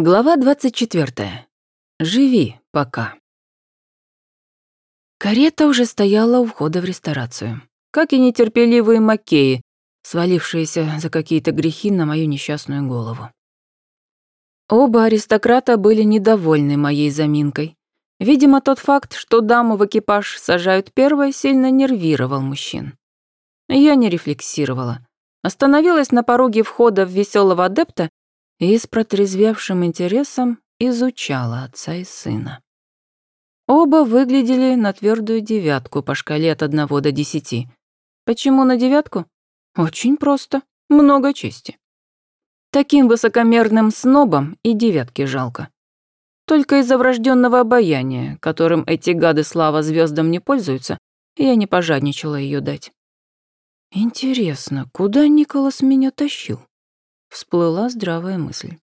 Глава 24. Живи пока. Карета уже стояла у входа в ресторацию, как и нетерпеливые макеи, свалившиеся за какие-то грехи на мою несчастную голову. Оба аристократа были недовольны моей заминкой. Видимо, тот факт, что даму в экипаж сажают первой, сильно нервировал мужчин. Я не рефлексировала. Остановилась на пороге входа в веселого адепта и с протрезвевшим интересом изучала отца и сына. Оба выглядели на твердую девятку по шкале от одного до десяти. Почему на девятку? Очень просто. Много чести. Таким высокомерным снобам и девятки жалко. Только из-за врожденного обаяния, которым эти гады слава звездам не пользуются, я не пожадничала ее дать. Интересно, куда Николас меня тащил? Всплыла здравая мысль.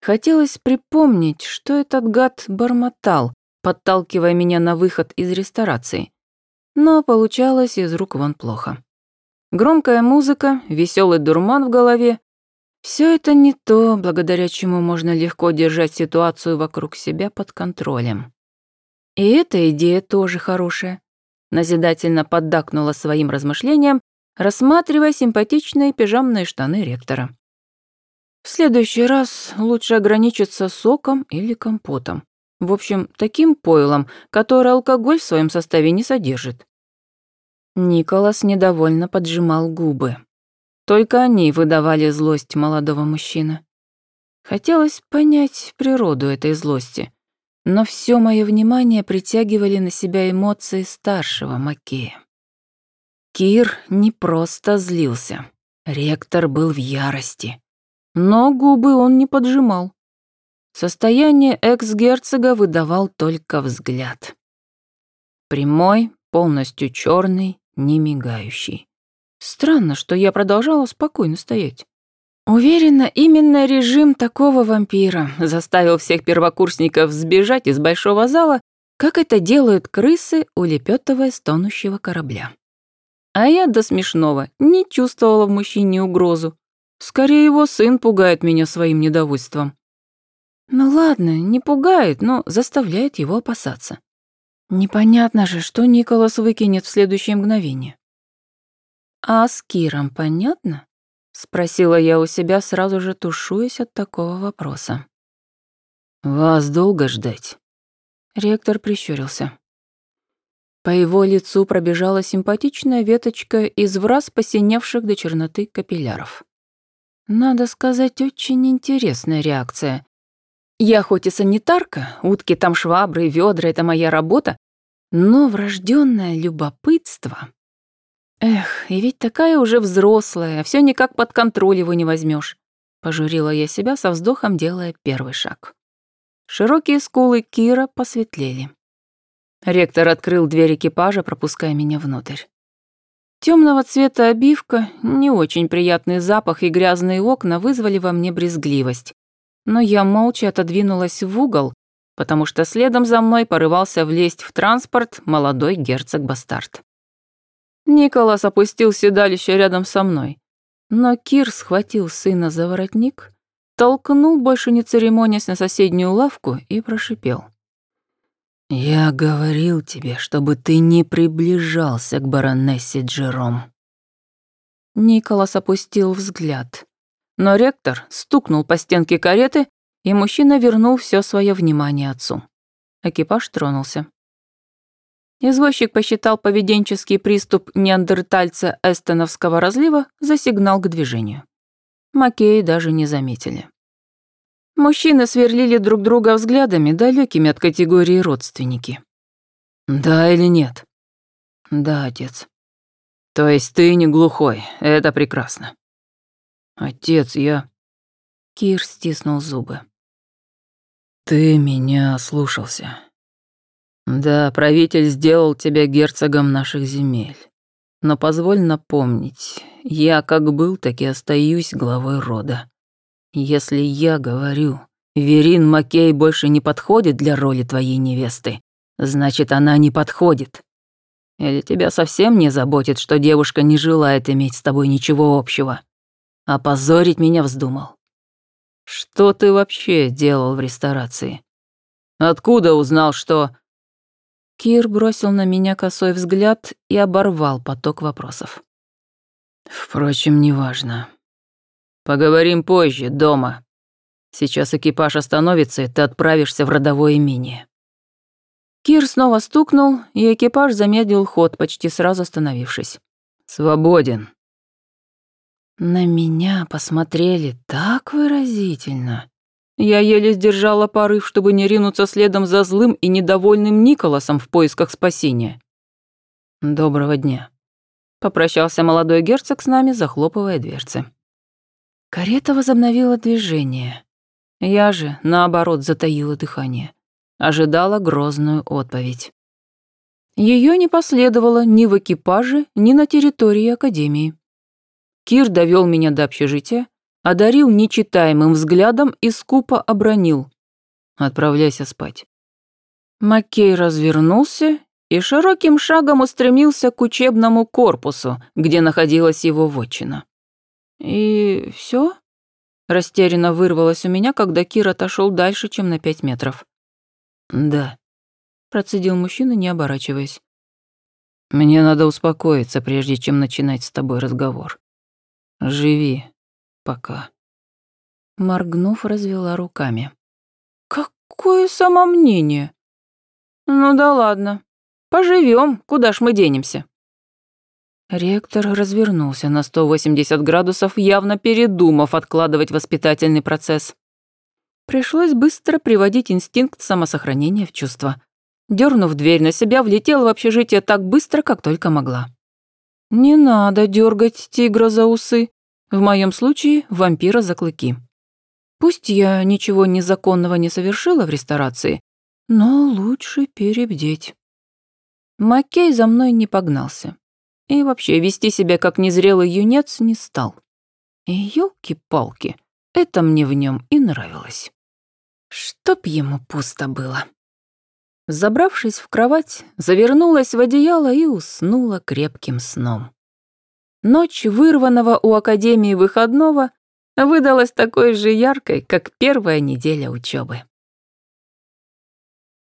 Хотелось припомнить, что этот гад бормотал, подталкивая меня на выход из ресторации. Но получалось из рук вон плохо. Громкая музыка, веселый дурман в голове — все это не то, благодаря чему можно легко держать ситуацию вокруг себя под контролем. И эта идея тоже хорошая. Назидательно поддакнула своим размышлениям рассматривая симпатичные пижамные штаны ректора. В следующий раз лучше ограничиться соком или компотом. В общем, таким пойлом, который алкоголь в своем составе не содержит. Николас недовольно поджимал губы. Только они выдавали злость молодого мужчины. Хотелось понять природу этой злости, но все мое внимание притягивали на себя эмоции старшего Макея. Кир не просто злился. Ректор был в ярости. Но губы он не поджимал. Состояние экс-герцога выдавал только взгляд. Прямой, полностью черный, не мигающий. Странно, что я продолжала спокойно стоять. Уверена, именно режим такого вампира заставил всех первокурсников сбежать из большого зала, как это делают крысы, улепетывая с тонущего корабля. А я до смешного не чувствовала в мужчине угрозу. Скорее его сын пугает меня своим недовольством. Ну ладно, не пугает, но заставляет его опасаться. Непонятно же, что Николас выкинет в следующее мгновение. «А с Киром понятно?» — спросила я у себя, сразу же тушуясь от такого вопроса. «Вас долго ждать?» Ректор прищурился. По его лицу пробежала симпатичная веточка из враз посиневших до черноты капилляров. Надо сказать, очень интересная реакция. Я хоть и санитарка, утки там швабры, ведра — это моя работа, но врожденное любопытство... Эх, и ведь такая уже взрослая, все никак под контроль его не возьмешь. Пожурила я себя со вздохом, делая первый шаг. Широкие скулы Кира посветлели. Ректор открыл дверь экипажа, пропуская меня внутрь. Темного цвета обивка, не очень приятный запах и грязные окна вызвали во мне брезгливость. Но я молча отодвинулась в угол, потому что следом за мной порывался влезть в транспорт молодой герцог-бастард. Николас опустил седалище рядом со мной, но Кир схватил сына за воротник, толкнул, больше не церемонясь, на соседнюю лавку и прошипел. «Я говорил тебе, чтобы ты не приближался к баронессе Джером». Николас опустил взгляд. Но ректор стукнул по стенке кареты, и мужчина вернул все свое внимание отцу. Экипаж тронулся. Извозчик посчитал поведенческий приступ неандертальца эстоновского разлива за сигнал к движению. Макеи даже не заметили. Мужчины сверлили друг друга взглядами, далекими от категории родственники. «Да или нет?» «Да, отец». «То есть ты не глухой, это прекрасно». «Отец, я...» Кир стиснул зубы. «Ты меня слушался. Да, правитель сделал тебя герцогом наших земель. Но позволь напомнить, я как был, так и остаюсь главой рода. Если я говорю, Верин Макей больше не подходит для роли твоей невесты, значит, она не подходит. Или тебя совсем не заботит, что девушка не желает иметь с тобой ничего общего? Опозорить меня вздумал? Что ты вообще делал в ресторации? Откуда узнал, что...» Кир бросил на меня косой взгляд и оборвал поток вопросов. «Впрочем, неважно. Поговорим позже, дома. Сейчас экипаж остановится, и ты отправишься в родовое имение». Кир снова стукнул, и экипаж замедлил ход, почти сразу остановившись. «Свободен». На меня посмотрели так выразительно. Я еле сдержала порыв, чтобы не ринуться следом за злым и недовольным Николасом в поисках спасения. «Доброго дня», — попрощался молодой герцог с нами, захлопывая дверцы. Карета возобновила движение. Я же, наоборот, затаила дыхание. Ожидала грозную отповедь. Ее не последовало ни в экипаже, ни на территории Академии. Кир довел меня до общежития, одарил нечитаемым взглядом и скупо обронил. «Отправляйся спать». Маккей развернулся и широким шагом устремился к учебному корпусу, где находилась его вотчина. «И все? Растерянно вырвалось у меня, когда Кир отошел дальше, чем на пять метров. «Да», — процедил мужчина, не оборачиваясь. «Мне надо успокоиться, прежде чем начинать с тобой разговор. Живи, пока. Моргнув, развела руками. Какое самомнение? Ну да ладно. Поживем, куда ж мы денемся? Ректор развернулся на 180 градусов, явно передумав откладывать воспитательный процесс. Пришлось быстро приводить инстинкт самосохранения в чувство. Дернув дверь на себя, влетела в общежитие так быстро, как только могла. Не надо дергать тигра за усы. В моем случае вампира за клыки. Пусть я ничего незаконного не совершила в ресторации, но лучше перебдеть. Маккей за мной не погнался. И вообще вести себя как незрелый юнец не стал. Ёлки-палки, это мне в нем и нравилось. Чтоб ему пусто было. Забравшись в кровать, завернулась в одеяло и уснула крепким сном. Ночь вырванного у Академии выходного выдалась такой же яркой, как первая неделя учебы.